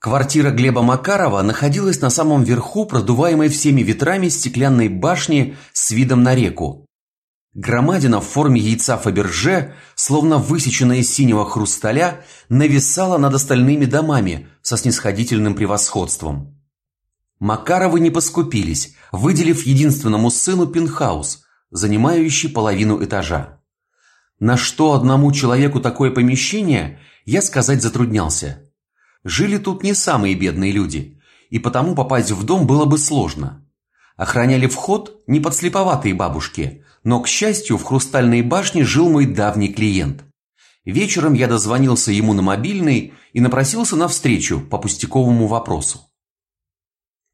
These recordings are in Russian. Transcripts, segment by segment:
Квартира Глеба Макарова находилась на самом верху продуваемой всеми ветрами стеклянной башни с видом на реку. Громадина в форме яйца Фаберже, словно высеченная из синего хрусталя, нависала над остальными домами со снисходительным превосходством. Макаровы не поскупились, выделив единственному сыну пентхаус, занимающий половину этажа. На что одному человеку такое помещение, я сказать затруднялся. Жили тут не самые бедные люди, и потому попасть в дом было бы сложно. Охраняли вход не подслеповатые бабушки, но к счастью, в хрустальной башне жил мой давний клиент. Вечером я дозвонился ему на мобильный и напросился на встречу по пустяковому вопросу.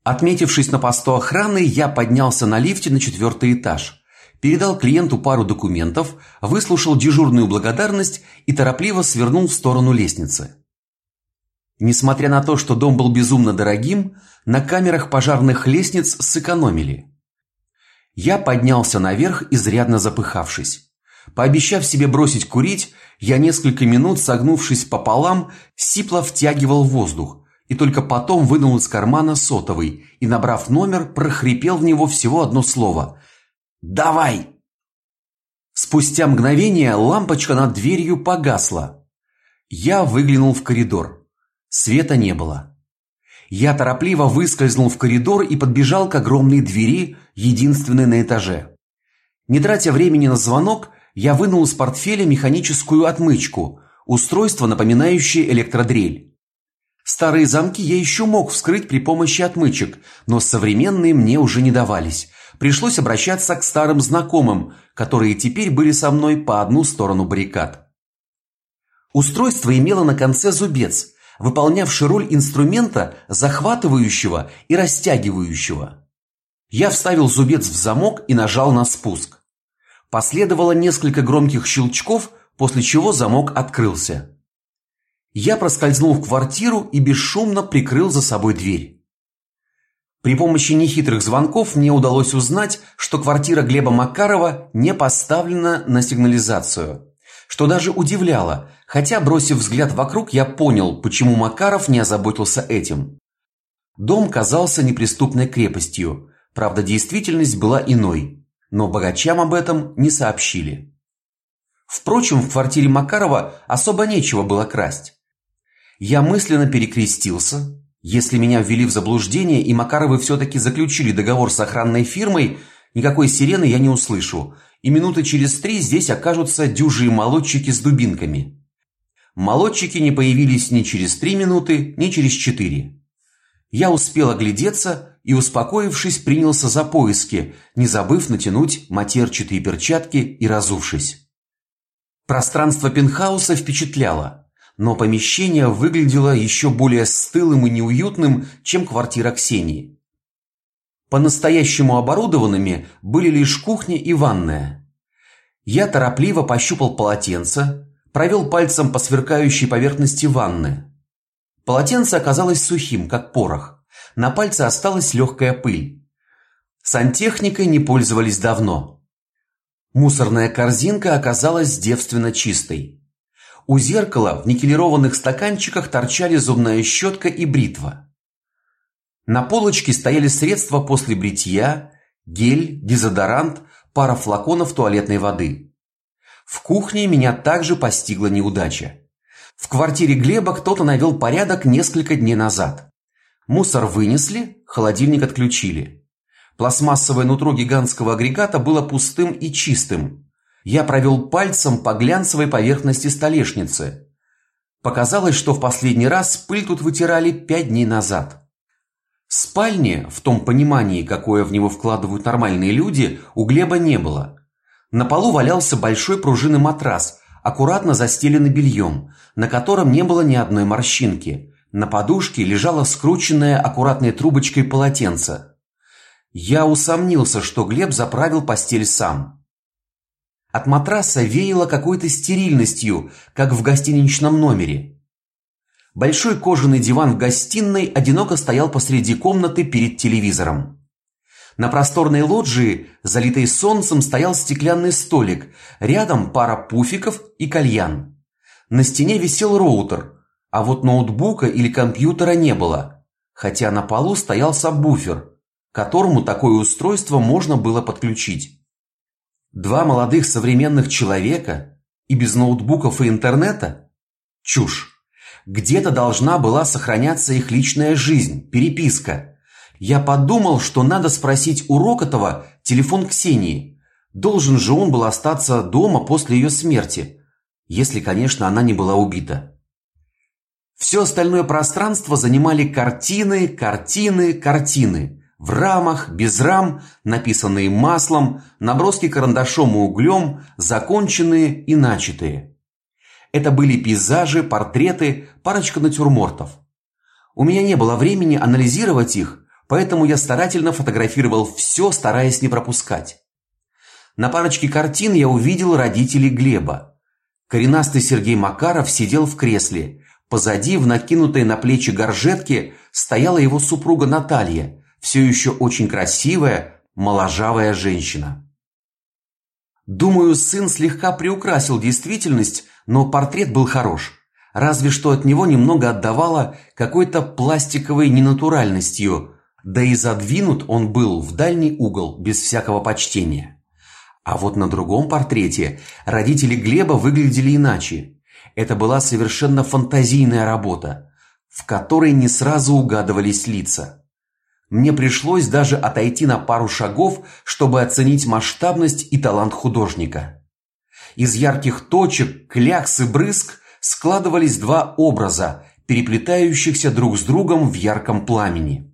Отметившись на посту охраны, я поднялся на лифте на четвертый этаж, передал клиенту пару документов, выслушал дежурную благодарность и торопливо свернул в сторону лестницы. Несмотря на то, что дом был безумно дорогим, на камерах пожарных лестниц сэкономили. Я поднялся наверх, изрядно запыхавшись. Пообещав себе бросить курить, я несколько минут, согнувшись пополам, сипло втягивал воздух и только потом вынул из кармана сотовый и, набрав номер, прохрипел в него всего одно слово: "Давай". Спустя мгновение лампочка над дверью погасла. Я выглянул в коридор. Света не было. Я торопливо выскользнул в коридор и подбежал к огромной двери, единственной на этаже. Не тратя времени на звонок, я вынул из портфеля механическую отмычку, устройство, напоминающее электродрель. Старые замки я еще мог вскрыть при помощи отмычек, но современные мне уже не давались. Пришлось обращаться к старым знакомым, которые теперь были со мной по одну сторону баррикад. Устройство имело на конце зубец, выполнявший роль инструмента, захватывающего и растягивающего. Я вставил зубец в замок и нажал на спуск. Последовало несколько громких щелчков, после чего замок открылся. Я проскользнул в квартиру и бесшумно прикрыл за собой дверь. При помощи нехитрых звонков мне удалось узнать, что квартира Глеба Макарова не поставлена на сигнализацию что даже удивляло, хотя бросив взгляд вокруг, я понял, почему Макаров не озаботился этим. Дом казался неприступной крепостью. Правда, действительность была иной, но богачам об этом не сообщили. Впрочем, в квартире Макарова особо нечего было красть. Я мысленно перекрестился. Если меня ввели в заблуждение и Макаровы все таки заключили договор с охранной фирмой, никакой сирены я не услышу, и минуты через три здесь окажутся дюжие молотчики с дубинками. Молотчики не появились ни через три минуты, ни через четыре. Я успел оглядеться и, успокоившись, принялся за поиски, не забыв натянуть матерчатые перчатки и разувшись. Пространство пентхауса впечатляло, но помещение выглядело еще более стылым и неуютным, чем квартира Ксении. По-настоящему оборудованными были лишь кухня и ванная. Я торопливо пощупал полотенце, провел пальцем по сверкающей поверхности ванны. Полотенце оказалось сухим, как порох. На пальце осталась легкая пыль. Сантехникой не пользовались давно. Мусорная корзинка оказалась девственно чистой. У зеркала в никелированных стаканчиках торчали зубная щетка и бритва. На полочке стояли средства после бритья, гель, дезодорант, пара флаконов туалетной воды. В кухне меня также постигла неудача. В квартире Глеба кто-то навел порядок несколько дней назад. Мусор вынесли, холодильник отключили. Пластмассовое нутро гигантского агрегата было пустым и чистым. Я провел пальцем по глянцевой поверхности столешницы. Показалось, что в последний раз пыль тут вытирали пять дней назад. Спальни, в том понимании, какое в него вкладывают нормальные люди, у Глеба не было. На полу валялся большой пружинный матрас, аккуратно застеленный бельем, на котором не было ни одной морщинки. На подушке лежало скрученное аккуратной трубочкой полотенце. Я усомнился, что Глеб заправил постель сам. От матраса веяло какой-то стерильностью, как в гостиничном номере. Большой кожаный диван в гостиной одиноко стоял посреди комнаты перед телевизором. На просторной лоджии, залитой солнцем, стоял стеклянный столик, рядом пара пуфиков и кальян. На стене висел роутер, а вот ноутбука или компьютера не было, хотя на полу стоял сабвуфер, к которому такое устройство можно было подключить. Два молодых современных человека и без ноутбуков и интернета? Чушь. Где-то должна была сохраняться их личная жизнь, переписка. Я подумал, что надо спросить у Рокотова телефон Ксении. Должен же он был остаться дома после ее смерти, если, конечно, она не была убита. Все остальное пространство занимали картины, картины, картины. В рамах, без рам, написанные маслом, наброски карандашом и углем, законченные и начатые. Это были пейзажи, портреты, парочка натюрмортов. У меня не было времени анализировать их, поэтому я старательно фотографировал все, стараясь не пропускать. На парочке картин я увидел родителей Глеба. Коренастый Сергей Макаров сидел в кресле, Позади, в накинутой на плечи горжетке, стояла его супруга Наталья, все еще очень красивая, моложавая женщина. Думаю, сын слегка приукрасил действительность, но портрет был хорош. Разве что от него немного отдавало какой-то пластиковой ненатуральностью, да и задвинут он был в дальний угол без всякого почтения. А вот на другом портрете родители Глеба выглядели иначе. Это была совершенно фантазийная работа, в которой не сразу угадывались лица. Мне пришлось даже отойти на пару шагов, чтобы оценить масштабность и талант художника. Из ярких точек, клякс и брызг складывались два образа, переплетающихся друг с другом в ярком пламени.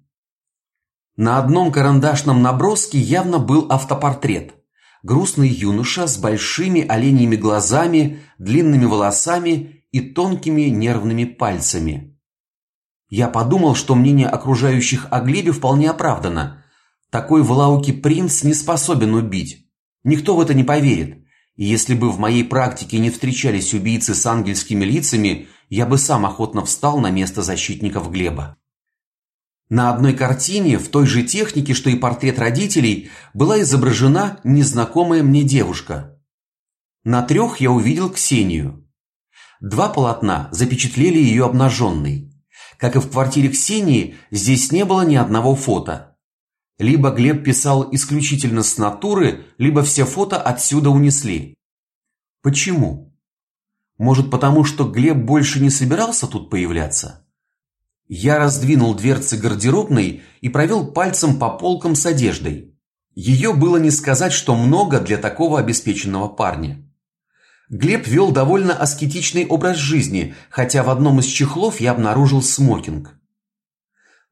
На одном карандашном наброске явно был автопортрет грустный юноша с большими оленьими глазами, длинными волосами и тонкими нервными пальцами. Я подумал, что мнение окружающих о Глебе вполне оправдано. Такой Влауки принц не способен убить. Никто в это не поверит. И если бы в моей практике не встречались убийцы с ангельскими лицами, я бы сам охотно встал на место защитников Глеба. На одной картине в той же технике, что и портрет родителей, была изображена незнакомая мне девушка. На трех я увидел Ксению. Два полотна запечатлели ее обнаженной. Как и в квартире Ксении, здесь не было ни одного фото. Либо Глеб писал исключительно с натуры, либо все фото отсюда унесли. Почему? Может, потому что Глеб больше не собирался тут появляться? Я раздвинул дверцы гардеробной и провел пальцем по полкам с одеждой. Ее было не сказать, что много для такого обеспеченного парня. Глеб вел довольно аскетичный образ жизни, хотя в одном из чехлов я обнаружил смокинг.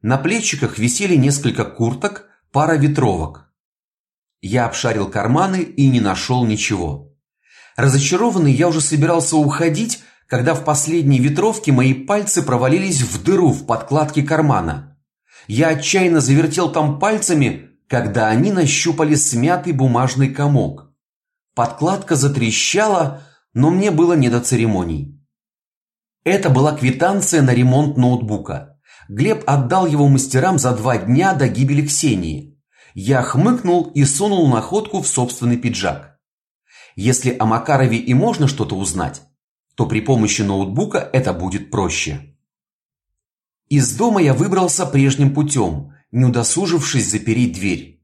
На плечиках висели несколько курток, пара ветровок. Я обшарил карманы и не нашел ничего. Разочарованный, я уже собирался уходить, когда в последней ветровке мои пальцы провалились в дыру в подкладке кармана. Я отчаянно завертел там пальцами, когда они нащупали смятый бумажный комок. Подкладка затрещала, но мне было не до церемоний. Это была квитанция на ремонт ноутбука. Глеб отдал его мастерам за два дня до гибели Ксении. Я хмыкнул и сунул находку в собственный пиджак. Если о Макарове и можно что-то узнать, то при помощи ноутбука это будет проще. Из дома я выбрался прежним путем, не удосужившись запереть дверь.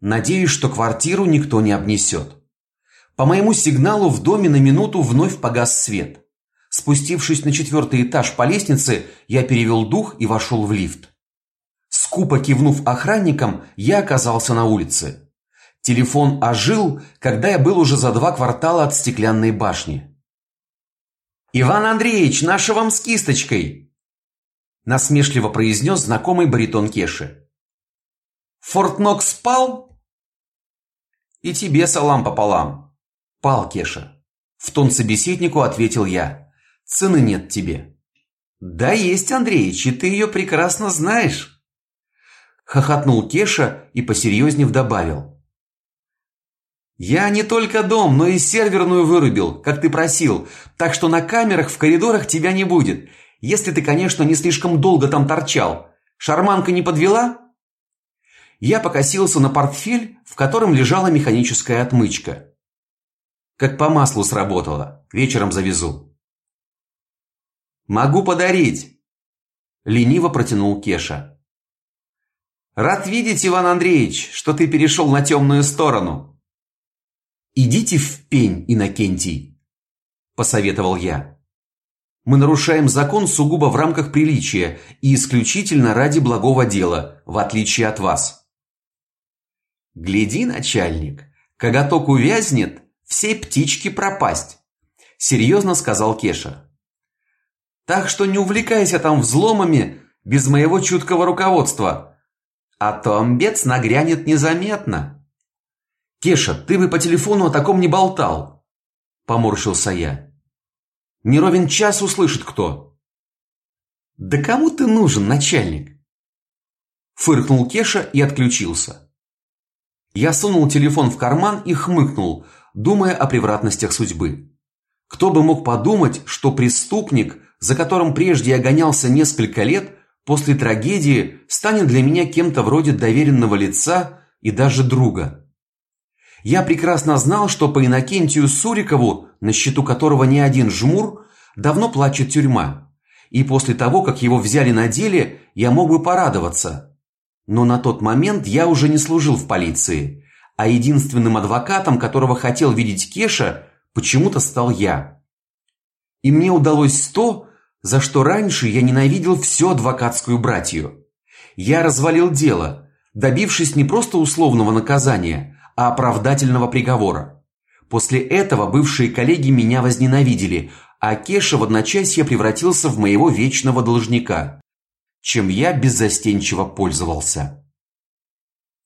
Надеюсь, что квартиру никто не обнесет. По моему сигналу в доме на минуту вновь погас свет. Спустившись на четвертый этаж по лестнице, я перевел дух и вошел в лифт. Скупо кивнув охранникам, я оказался на улице. Телефон ожил, когда я был уже за два квартала от стеклянной башни. Иван Андреевич, наша вам с кисточкой, насмешливо произнес знакомый баритон Кеши. Форт Нокс спал? И тебе салам пополам. Пал Кеша. В тон собеседнику ответил я. Цены нет тебе. Да есть, Андреич, и ты ее прекрасно знаешь. Хохотнул Кеша и посерьезнев добавил: я не только дом, но и серверную вырубил, как ты просил. Так что на камерах в коридорах тебя не будет. Если ты, конечно, не слишком долго там торчал. Шарманка не подвела? Я покосился на портфель, в котором лежала механическая отмычка. Как по маслу сработало. Вечером завезу. Могу подарить. Лениво протянул Кеша. Рад видеть, Иван Андреевич, что ты перешел на темную сторону. Идите в пень, Инокентий, посоветовал я. Мы нарушаем закон сугубо в рамках приличия и исключительно ради благого дела, в отличие от вас. Гляди, начальник, коготок увязнет, всей птички пропасть, серьезно сказал Кеша. Так что не увлекайся там взломами без моего чуткого руководства, а то амбец нагрянет незаметно. Кеша, ты бы по телефону о таком не болтал, поморщился я. Не ровен час услышит кто. Да кому ты нужен, начальник? Фыркнул Кеша и отключился. Я сунул телефон в карман и хмыкнул, думая о превратностях судьбы. Кто бы мог подумать, что преступник, за которым прежде я гонялся несколько лет, после трагедии станет для меня кем-то вроде доверенного лица и даже друга. Я прекрасно знал, что по Инокентию Сурикову, на счету которого не один жмур, давно плачет тюрьма. И после того, как его взяли на деле, я мог бы порадоваться. Но на тот момент я уже не служил в полиции, а единственным адвокатом, которого хотел видеть Кеша, почему-то стал я. И мне удалось то, за что раньше я ненавидел всю адвокатскую братью. Я развалил дело, добившись не просто условного наказания, а оправдательного приговора. После этого бывшие коллеги меня возненавидели, а Кеша в одночасье превратился в моего вечного должника, чем я беззастенчиво пользовался.